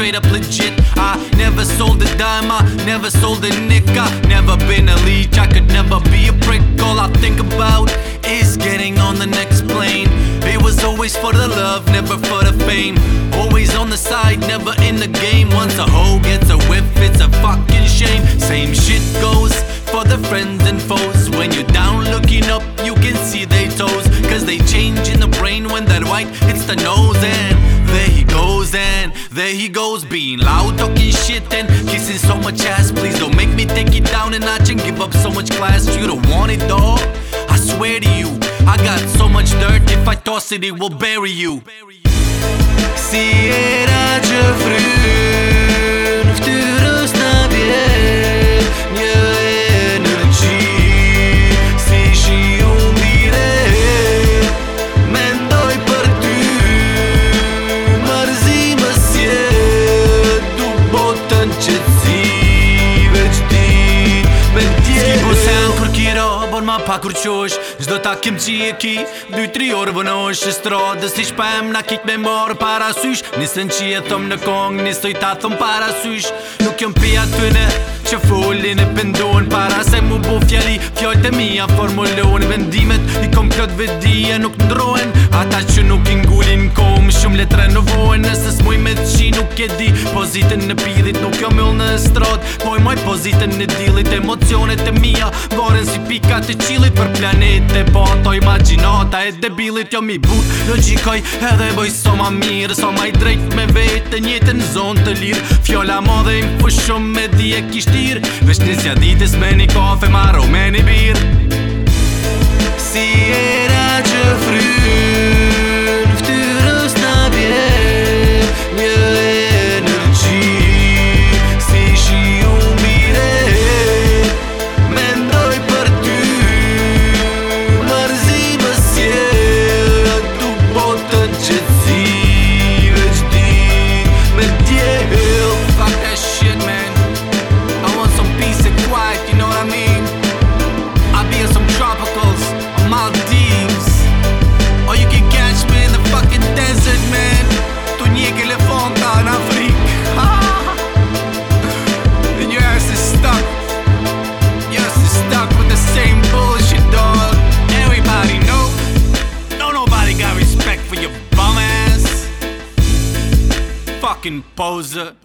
straight up legit. I never sold a dime, I never sold a nick. I never been a leech, I could never be a prick. All I think about is getting on the next plane. It was always for the love, never for the fame. Always on the side, never in the game. Once a hoe gets a whip, it's a fucking shame. Same shit goes for the friends and foes. When you're down looking up, you can see they toes. Cause they change in the brain when that white hits the nose, and there he goes. There he goes, being loud, talking shit, and kissing so much ass. Please don't make me take it down a notch and give up so much class. You don't want it, dog. I swear to you, I got so much dirt. If I toss it, it will bury you. Se era de frio. në zi, veç ti me tjere Ski po sen kur kiro, ma pa kur Zdo ta kem qi e ki, dy tri orë vënosh E stradës i shpem, na kik me morë parasysh Nisën qi e thom në kong, nisë i ta thom parasysh Nuk jom pia të në që folin e pëndon Para se mu bo fjali, fjallët e mija formulon Vendimet i kom plot vedi nuk ndrojn Ata që nuk ingullin kom, shumë letre në vojnë Nëse e di Pozitën në pidit nuk jo mëll në strot Poj maj pozitën në dilit Emocionet e mija Voren si pikat po e qilit Për planete Po bon Toj ma gjinata e debilit Jo mi but në gjikoj Edhe boj so ma mirë So ma i drejt me vetë Njetën zon të lirë Fjolla mo dhe im pushum Me di e kishtir Vesh një zja ditës me një kafe Ma rome një birë fucking poser.